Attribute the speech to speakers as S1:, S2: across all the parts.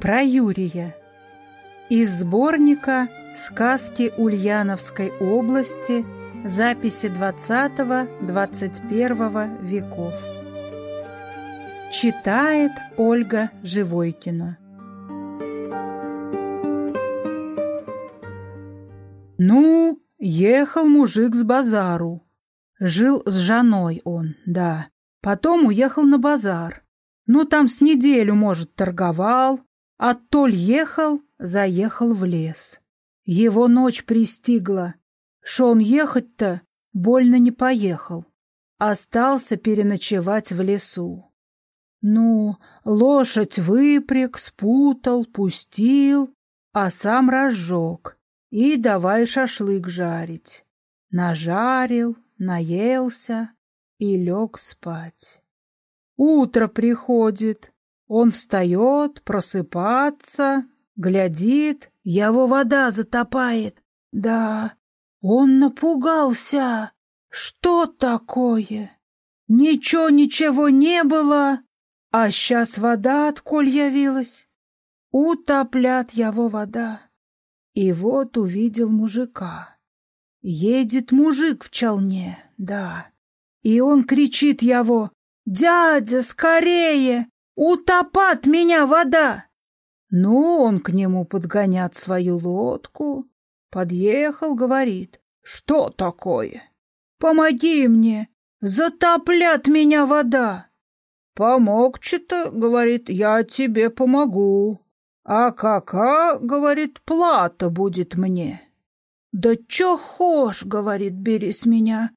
S1: Про Юрия. Из сборника «Сказки Ульяновской области. Записи 20-21 веков». Читает Ольга Живойкина. Ну, ехал мужик с базару. Жил с женой он, да. Потом уехал на базар. Ну, там с неделю, может, торговал, Оттоль ехал, заехал в лес. Его ночь пристигла. Шо он ехать-то больно не поехал. Остался переночевать в лесу. Ну, лошадь выпряг, спутал, пустил, а сам разжег. И давай шашлык жарить. Нажарил, наелся и лег спать. Утро приходит, он встает, просыпаться, глядит, его вода затопает. Да, он напугался. Что такое? Ничего, ничего не было, а сейчас вода отколь явилась. Утоплят его вода. И вот увидел мужика. Едет мужик в челне, да. И он кричит его, «Дядя, скорее! Утопат меня вода! Ну, он к нему подгонят свою лодку. Подъехал, говорит. Что такое? Помоги мне, затоплят меня вода. Помог что-то, говорит, я тебе помогу. А кака, говорит, плата будет мне. Да чё хошь, говорит, бери с меня.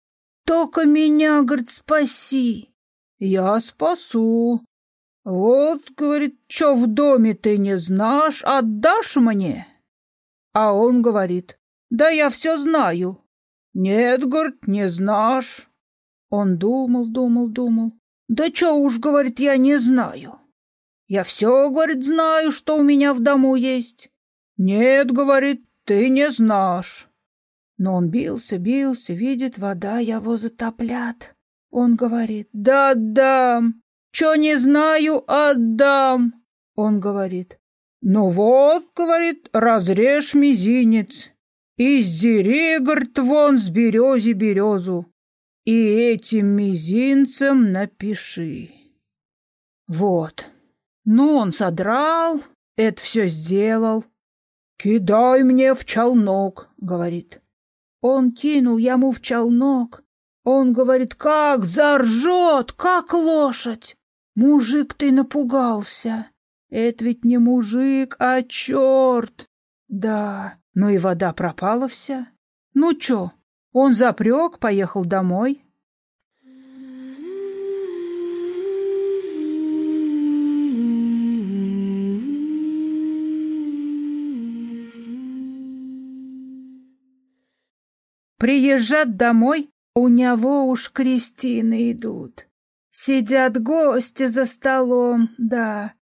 S1: Только меня, говорит, спаси. Я спасу, «Вот, — говорит, — что в доме ты не знаешь, отдашь мне?» А он говорит, «Да я все знаю». «Нет, — говорит, — не знаешь». Он думал, думал, думал. «Да что уж, — говорит, — я не знаю. Я все, — говорит, — знаю, что у меня в дому есть». «Нет, — говорит, — ты не знаешь». Но он бился, бился, видит, вода его затоплят. Он говорит, «Да отдам, Че не знаю, отдам. Он говорит. Ну вот, говорит, разрежь мизинец. И сдери, вон с берези березу. И этим мизинцем напиши. Вот. Ну, он содрал, это все сделал. «Кидай мне в челнок», — говорит. Он кинул ему в челнок. Он говорит, как заржет, как лошадь. Мужик ты напугался. Это ведь не мужик, а черт. Да, ну и вода пропала вся. Ну чё, он запрёг, поехал домой. Приезжат домой, у него уж крестины идут. Сидят гости за столом, да.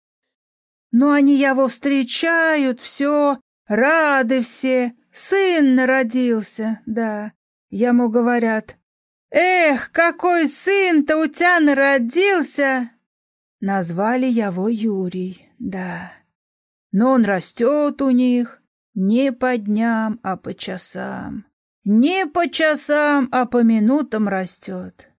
S1: Но они его встречают, все, рады все, сын народился, да. Ему говорят, «Эх, какой сын-то у тебя народился!» Назвали его Юрий, да. Но он растет у них не по дням, а по часам. Не по часам, а по минутам растет.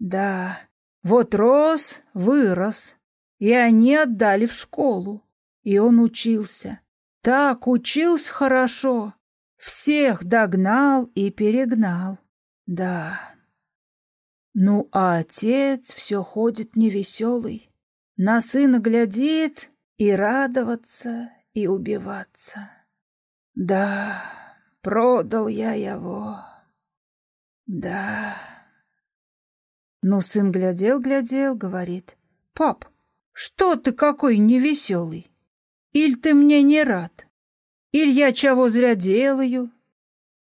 S1: Да, вот рос, вырос, и они отдали в школу. И он учился. Так учился хорошо. Всех догнал и перегнал. Да. Ну, а отец все ходит невеселый. На сына глядит и радоваться, и убиваться. Да, продал я его. Да. Но сын глядел-глядел, говорит, «Пап, что ты какой невеселый? Иль ты мне не рад? Иль я чего зря делаю?»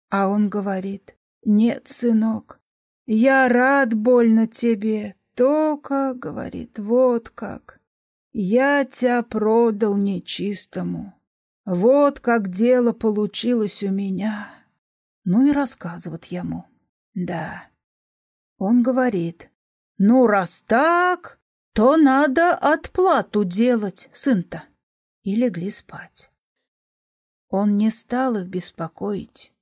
S1: А он говорит, «Нет, сынок, я рад больно тебе, только, — говорит, — вот как, я тебя продал нечистому, вот как дело получилось у меня». Ну и рассказывает ему, да. Он говорит, «Ну, раз так, то надо отплату делать, сын-то. и легли спать. Он не стал их беспокоить.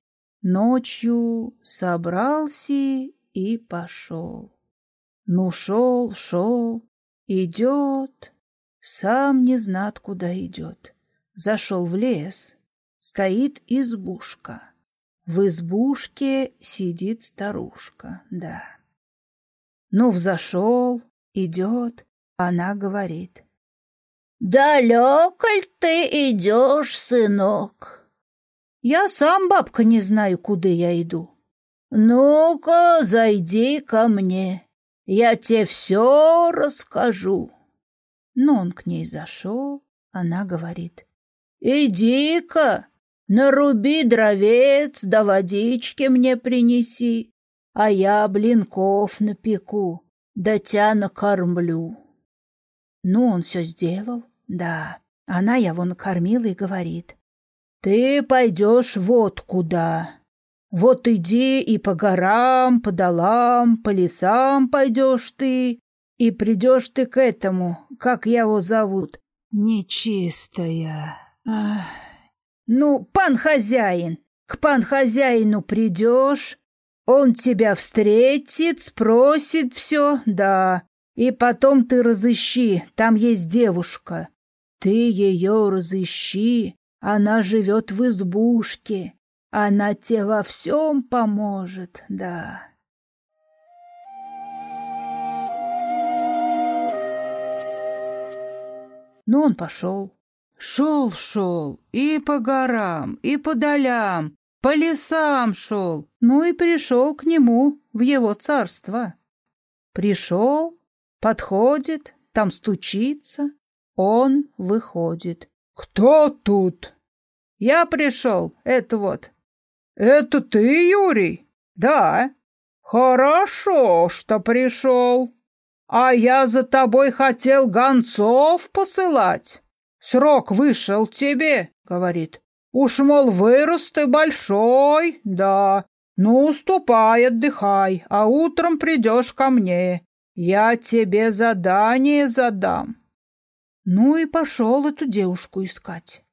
S1: Ночью собрался и пошел. Ну, шел, шел, идет, сам не знат, куда идет. Зашел в лес, стоит избушка. В избушке сидит старушка, да. Ну, взошел, идет, она говорит. «Далеко ль ты идешь, сынок?» «Я сам, бабка, не знаю, куда я иду». «Ну-ка, зайди ко мне, я тебе все расскажу». Но он к ней зашел, она говорит. «Иди-ка, наруби дровец, да водички мне принеси, а я блинков напеку, да тя накормлю». Ну, он все сделал, да. Она его накормила и говорит. «Ты пойдешь вот куда. Вот иди и по горам, по долам, по лесам пойдешь ты, и придешь ты к этому, как его зовут, нечистая. Ах. Ну, пан хозяин, к пан хозяину придешь, он тебя встретит, спросит все, да, и потом ты разыщи, там есть девушка. Ты ее разыщи, она живет в избушке, она тебе во всем поможет, да. Но он пошел. Шел, шел, и по горам, и по долям, по лесам шел, ну и пришел к нему в его царство. Пришел, подходит, там стучится, он выходит. «Кто тут?» «Я пришел, это вот». «Это ты, Юрий?» «Да». «Хорошо, что пришел. А я за тобой хотел гонцов посылать. Срок вышел тебе, — говорит. Уж, мол, вырос ты большой, да. Ну, ступай, отдыхай, а утром придешь ко мне. Я тебе задание задам. Ну и пошел эту девушку искать.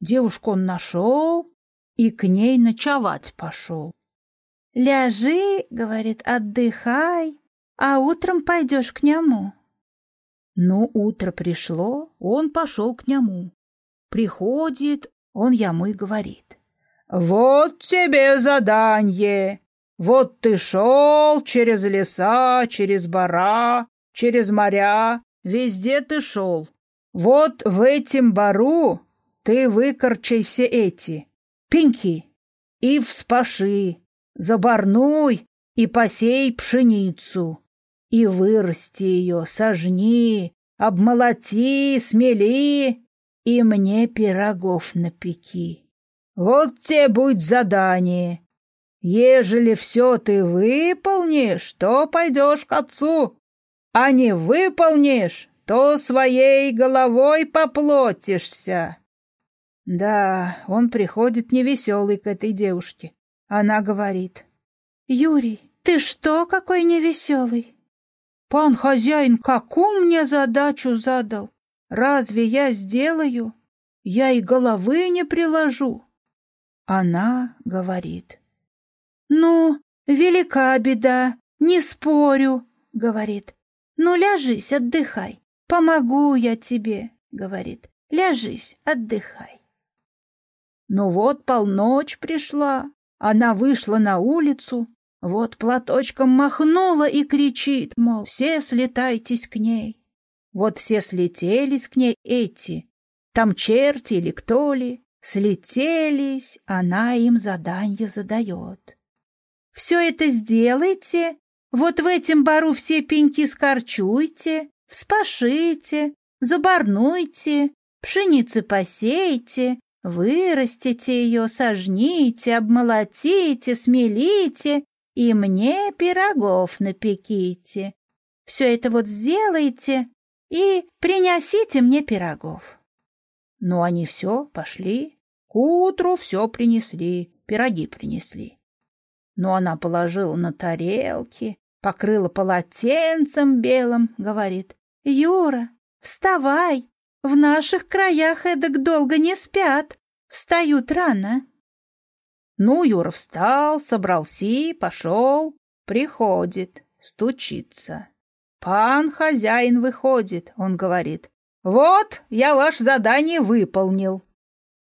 S1: Девушку он нашел и к ней ночевать пошел. «Ляжи, — говорит, — отдыхай, а утром пойдешь к нему. Но утро пришло, он пошел к нему. Приходит, он ему и говорит. «Вот тебе задание. Вот ты шел через леса, через бора, через моря, везде ты шел. Вот в этом бару ты выкорчай все эти пеньки и вспаши, заборнуй и посей пшеницу и вырасти ее, сожни, обмолоти, смели, и мне пирогов напеки. Вот тебе будет задание. Ежели все ты выполнишь, то пойдешь к отцу, а не выполнишь, то своей головой поплотишься. Да, он приходит невеселый к этой девушке. Она говорит. «Юрий, ты что какой невеселый? Пан хозяин, какую мне задачу задал? Разве я сделаю? Я и головы не приложу. Она говорит. Ну, велика беда, не спорю, говорит. Ну, ляжись, отдыхай. Помогу я тебе, говорит. Ляжись, отдыхай. Ну вот полночь пришла. Она вышла на улицу, вот платочком махнула и кричит, мол, все слетайтесь к ней. Вот все слетелись к ней эти, там черти или кто ли, слетелись, она им задание задает. Все это сделайте, вот в этом бару все пеньки скорчуйте, вспашите, заборнуйте, пшеницы посейте, вырастите ее, сожните, обмолотите, смелите и мне пирогов напеките. Все это вот сделайте и принесите мне пирогов. Ну, они все пошли. К утру все принесли, пироги принесли. Но она положила на тарелки, покрыла полотенцем белым, говорит, «Юра, вставай, В наших краях эдак долго не спят, встают рано. Ну, Юра встал, собрался, пошел, приходит, стучится. Пан хозяин выходит, он говорит, вот, я ваше задание выполнил.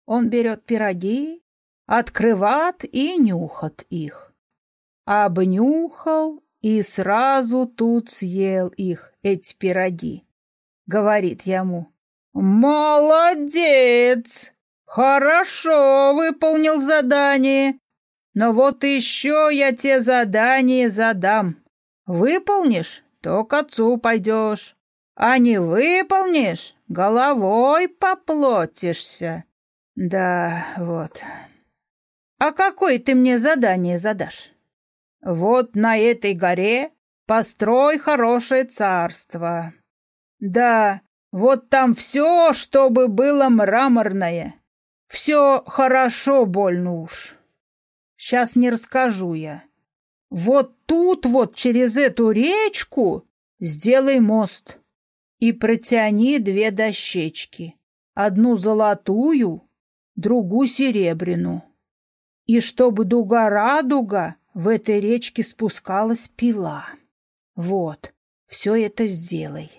S1: Он берет пироги, открывает и нюхает их. Обнюхал и сразу тут съел их, эти пироги. Говорит ему, «Молодец! Хорошо выполнил задание. Но вот еще я тебе задание задам. Выполнишь, то к отцу пойдешь. А не выполнишь, головой поплатишься. Да, вот. А какое ты мне задание задашь? Вот на этой горе построй хорошее царство. Да, вот там все, чтобы было мраморное. Все хорошо больно уж. Сейчас не расскажу я. Вот тут вот через эту речку сделай мост и протяни две дощечки. Одну золотую, другую серебряную. И чтобы дуга-радуга в этой речке спускалась пила. Вот, все это сделай.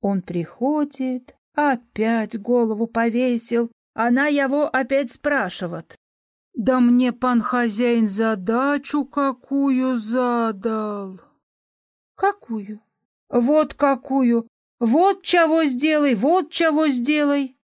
S1: Он приходит, опять голову повесил. Она его опять спрашивает. «Да мне пан хозяин задачу какую задал?» «Какую?» «Вот какую! Вот чего сделай, вот чего сделай!»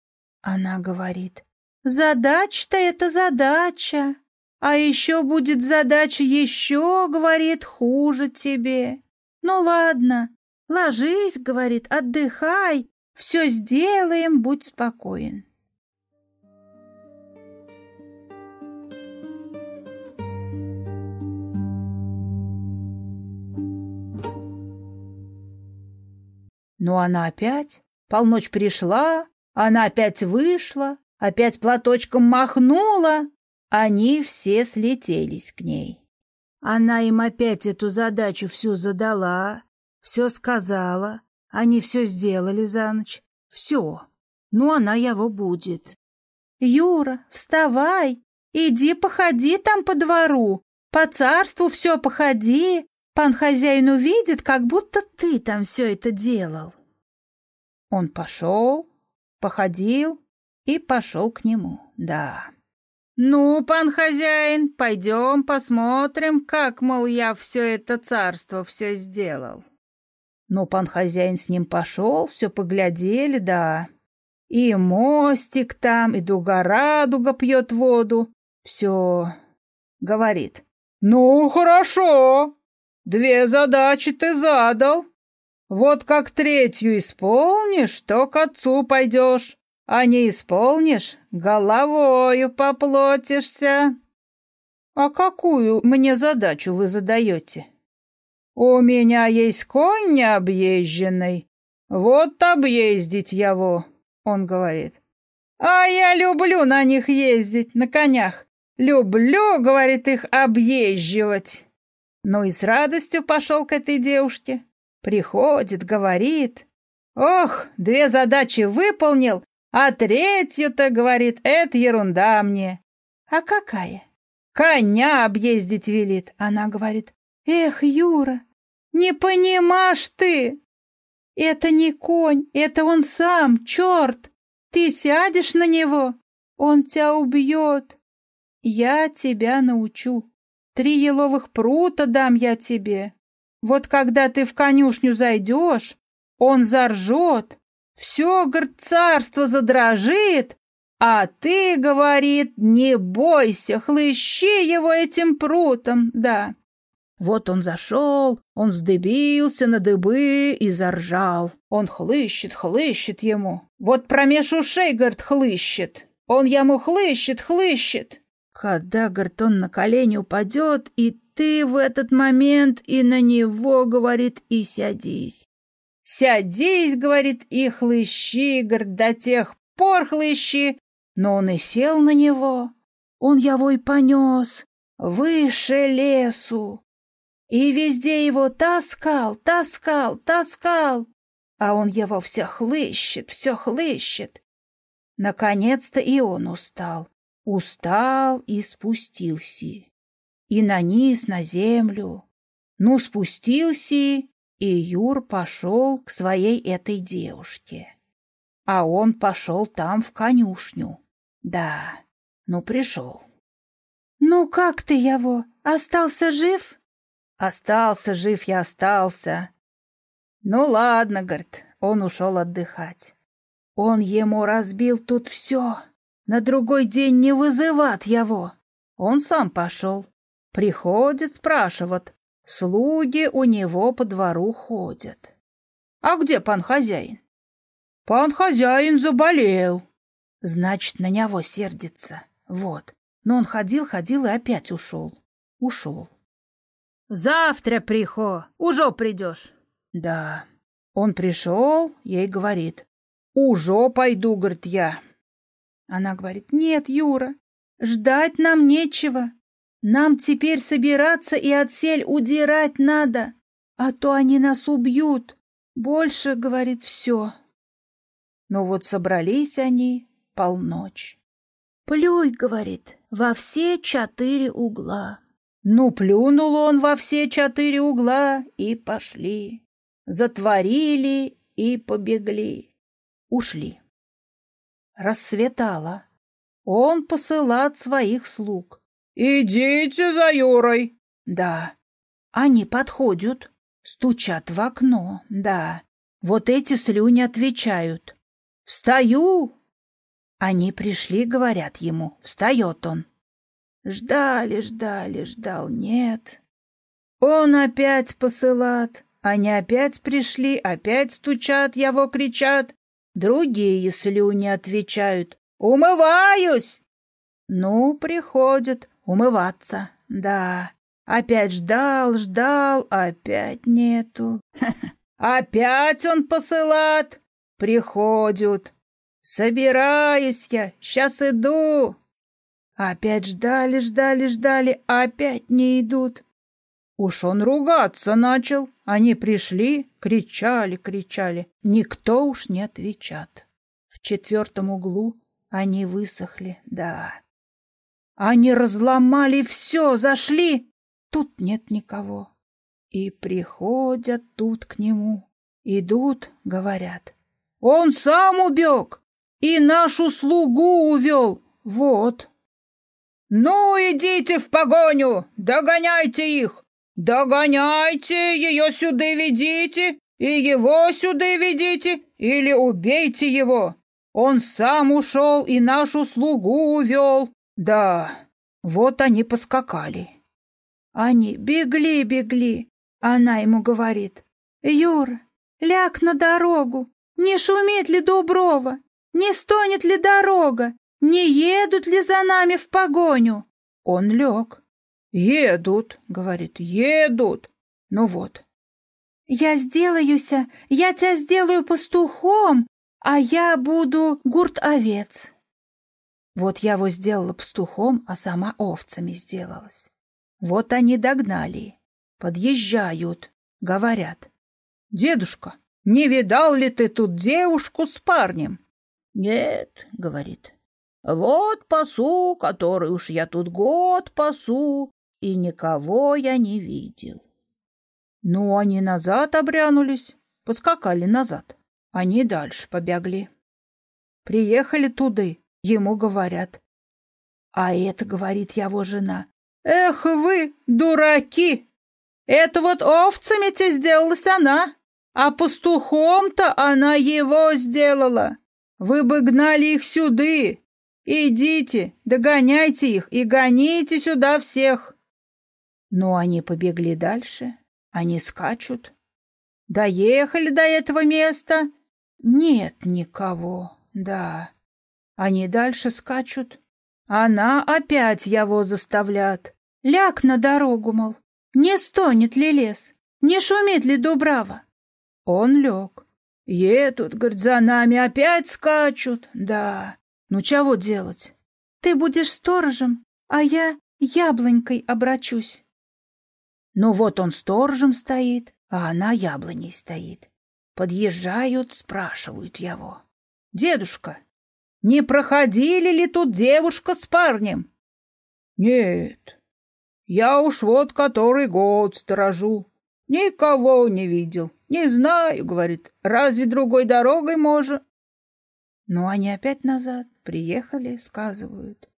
S1: Она говорит. «Задача-то это задача, а еще будет задача еще, — говорит, — хуже тебе. Ну ладно, Ложись, говорит, отдыхай, все сделаем, будь спокоен. Но она опять, полночь пришла, она опять вышла, опять платочком махнула, они все слетелись к ней. Она им опять эту задачу всю задала, все сказала, они все сделали за ночь. Все. Ну, она его будет. Юра, вставай, иди походи там по двору, по царству все походи. Пан хозяин увидит, как будто ты там все это делал. Он пошел, походил и пошел к нему, да. «Ну, пан хозяин, пойдем посмотрим, как, мол, я все это царство все сделал». Но пан хозяин с ним пошел, все поглядели, да. И мостик там, и дуга-радуга пьет воду. Все. Говорит. Ну, хорошо. Две задачи ты задал. Вот как третью исполнишь, то к отцу пойдешь. А не исполнишь, головою поплатишься. А какую мне задачу вы задаете? «У меня есть конь необъезженный. Вот объездить его», — он говорит. «А я люблю на них ездить, на конях. Люблю, — говорит, — их объезживать». Ну и с радостью пошел к этой девушке. Приходит, говорит. «Ох, две задачи выполнил, а третью-то, — говорит, — это ерунда мне». «А какая?» «Коня объездить велит», — она говорит. Эх, Юра, не понимаешь ты! Это не конь, это он сам, черт! Ты сядешь на него, он тебя убьет. Я тебя научу. Три еловых прута дам я тебе. Вот когда ты в конюшню зайдешь, он заржет, все, говорит, царство задрожит, а ты, говорит, не бойся, хлыщи его этим прутом, да. Вот он зашел, он вздыбился на дыбы и заржал. Он хлыщет, хлыщет ему. Вот промеж ушей, говорит, хлыщет. Он ему хлыщет, хлыщет. Когда, говорит, он на колени упадет, и ты в этот момент и на него, говорит, и сядись. Сядись, говорит, и хлыщи, говорит, до тех пор хлыщи. Но он и сел на него. Он его и понес выше лесу. И везде его таскал, таскал, таскал. а он его все хлыщет, все хлыщет. Наконец-то и он устал, устал и спустился. И на низ, на землю. Ну, спустился, и Юр пошел к своей этой девушке. А он пошел там в конюшню. Да, ну, пришел. «Ну, как ты, его? Остался жив?» «Остался жив я, остался. Ну ладно, говорит, он ушел отдыхать. Он ему разбил тут все. На другой день не вызыват его. Он сам пошел. Приходит, спрашивает. Слуги у него по двору ходят. А где пан хозяин? Пан хозяин заболел. Значит, на него сердится. Вот. Но он ходил, ходил и опять ушел. Ушел. Завтра прихо, уже придешь. Да. Он пришел, ей говорит. Уже пойду, говорит я. Она говорит, нет, Юра, ждать нам нечего. Нам теперь собираться и от сель удирать надо, а то они нас убьют. Больше, говорит, все. Но вот собрались они полночь. Плюй, говорит, во все четыре угла. Ну, плюнул он во все четыре угла, и пошли затворили и побегли. Ушли. Рассветало. Он посылает своих слуг. «Идите за Юрой!» «Да». Они подходят, стучат в окно. «Да». Вот эти слюни отвечают. «Встаю!» Они пришли, говорят ему. Встает он. Ждали, ждали, ждал, нет. Он опять посылает. Они опять пришли, опять стучат, его кричат. Другие слюни отвечают. «Умываюсь!» Ну, приходят умываться, да. Опять ждал, ждал, опять нету. Опять он посылает. Приходят. Собираюсь я, сейчас иду. Опять ждали, ждали, ждали, опять не идут. Уж он ругаться начал. Они пришли, кричали, кричали. Никто уж не отвечат. В четвертом углу они высохли, да. Они разломали все, зашли. Тут нет никого. И приходят тут к нему. Идут, говорят. Он сам убег и нашу слугу увел. Вот. Ну, идите в погоню, догоняйте их. «Догоняйте, ее сюда ведите, и его сюда ведите, или убейте его. Он сам ушел и нашу слугу увел. Да, вот они поскакали». Они бегли, бегли. Она ему говорит, «Юра, ляг на дорогу. Не шумит ли Дуброва? Не стонет ли дорога? Не едут ли за нами в погоню?» Он лег. «Едут», — говорит, — «едут». Ну вот. «Я сделаюся, я тебя сделаю пастухом, а я буду гурт-овец». Вот я его сделала пастухом, а сама овцами сделалась. Вот они догнали, подъезжают, говорят. «Дедушка, не видал ли ты тут девушку с парнем?» «Нет», — говорит, — «вот пасу, который уж я тут год пасу, и никого я не видел. Ну, они назад обрянулись, поскакали назад. Они дальше побегли. Приехали туды, ему говорят. А это, говорит его жена, эх вы, дураки! Это вот овцами-то сделалась она, а пастухом-то она его сделала. Вы бы гнали их сюды. Идите, догоняйте их и гоните сюда всех. Но они побегли дальше, они скачут. Доехали до этого места? Нет никого, да. Они дальше скачут. Она опять его заставляет. Ляг на дорогу, мол, не стонет ли лес, не шумит ли дубрава. Он лег. Едут, говорит, за нами опять скачут. Да, ну чего делать? Ты будешь сторожем, а я яблонькой обрачусь. Ну вот он сторожем стоит, а она яблоней стоит. Подъезжают, спрашивают его. «Дедушка, не проходили ли тут девушка с парнем?» «Нет, я уж вот который год сторожу. Никого не видел. Не знаю, — говорит, — разве другой дорогой может?» Ну, они опять назад приехали, сказывают.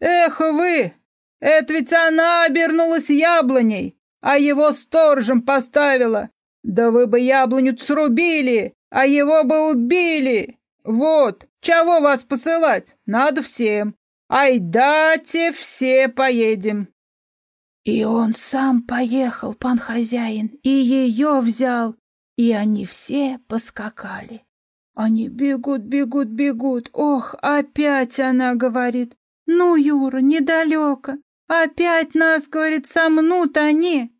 S1: «Эх вы! Это ведь она обернулась яблоней, а его сторожем поставила. Да вы бы яблоню срубили, а его бы убили. Вот, чего вас посылать? Надо всем. Ай, дайте все поедем. И он сам поехал, пан хозяин, и ее взял, и они все поскакали. Они бегут, бегут, бегут. Ох, опять она говорит. Ну, Юра, недалеко. Опять нас, говорит, сомнут они.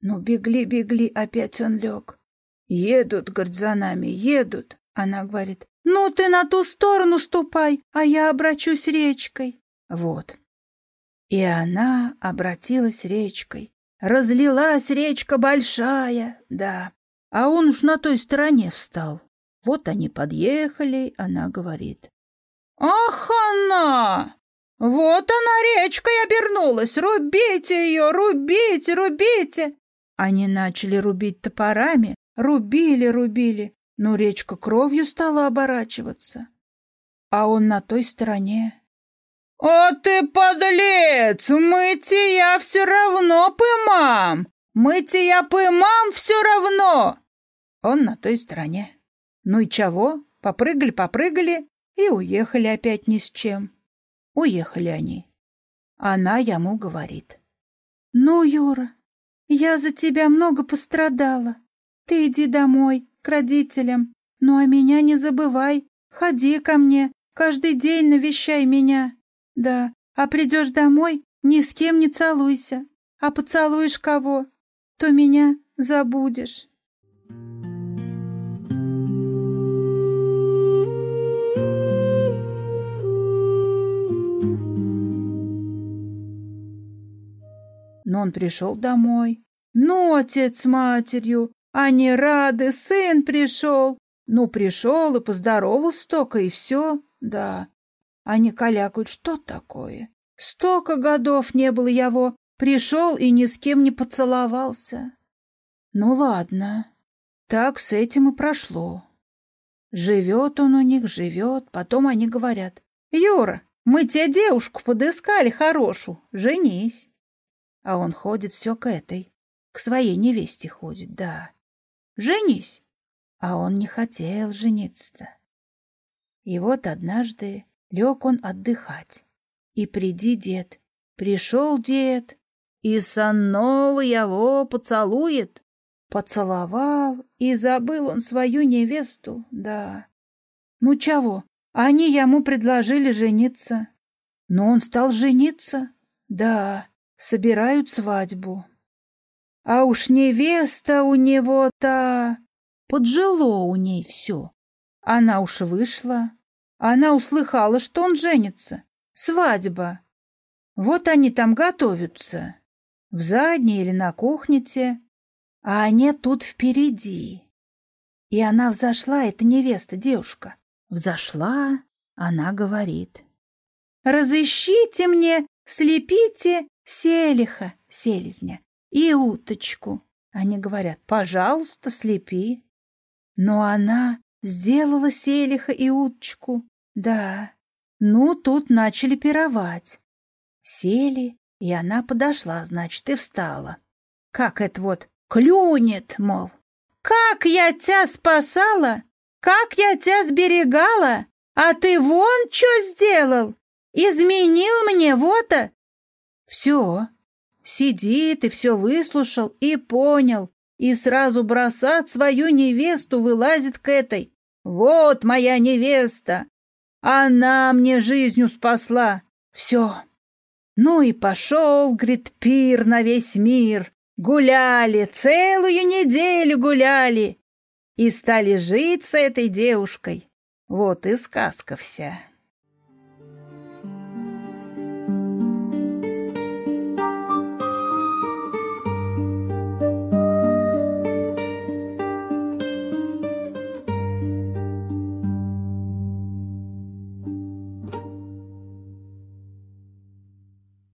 S1: Ну, бегли, бегли, опять он лег. Едут, говорит, за нами, едут. Она говорит, ну ты на ту сторону ступай, а я обращусь речкой. Вот. И она обратилась речкой. Разлилась речка большая, да. А он уж на той стороне встал. Вот они подъехали, она говорит. «Ах, она! Вот она речкой обернулась! Рубите ее, рубите, рубите!» Они начали рубить топорами, рубили, рубили, но речка кровью стала оборачиваться. А он на той стороне. «О ты, подлец! Мы тебя все равно пымам! Мы тебя пымам все равно!» Он на той стороне. Ну и чего? Попрыгали, попрыгали и уехали опять ни с чем. Уехали они. Она ему говорит. «Ну, Юра, я за тебя много пострадала. Ты иди домой, к родителям. Ну, а меня не забывай. Ходи ко мне, каждый день навещай меня. Да, а придешь домой, ни с кем не целуйся. А поцелуешь кого, то меня забудешь. Но он пришел домой. Ну, отец с матерью, они рады, сын пришел. Ну, пришел и поздоровался только, и все, да. Они калякают, что такое? Столько годов не было его, пришел и ни с кем не поцеловался. Ну, ладно, так с этим и прошло. Живет он у них, живет, потом они говорят, «Юра, мы тебе девушку подыскали хорошую, женись». А он ходит все к этой, к своей невесте ходит, да. Женись. А он не хотел жениться-то. И вот однажды лег он отдыхать. И приди, дед. Пришел дед, и сонного его поцелует. Поцеловал, и забыл он свою невесту, да. Ну чего, они ему предложили жениться. Но он стал жениться, да собирают свадьбу. А уж невеста у него-то... Поджило у ней все. Она уж вышла. Она услыхала, что он женится. Свадьба. Вот они там готовятся. В задней или на кухне-те. А они тут впереди. И она взошла, эта невеста, девушка. Взошла, она говорит. «Разыщите мне, слепите селиха, селезня, и уточку. Они говорят, пожалуйста, слепи. Но она сделала селиха и уточку. Да, ну, тут начали пировать. Сели, и она подошла, значит, и встала. Как это вот клюнет, мол. Как я тебя спасала, как я тебя сберегала, а ты вон что сделал? Изменил мне вот-то, все. Сидит и все выслушал и понял, и сразу бросать свою невесту вылазит к этой. Вот моя невеста! Она мне жизнью спасла. Все. Ну и пошел, говорит, пир на весь мир. Гуляли, целую неделю гуляли. И стали жить с этой девушкой. Вот и сказка вся.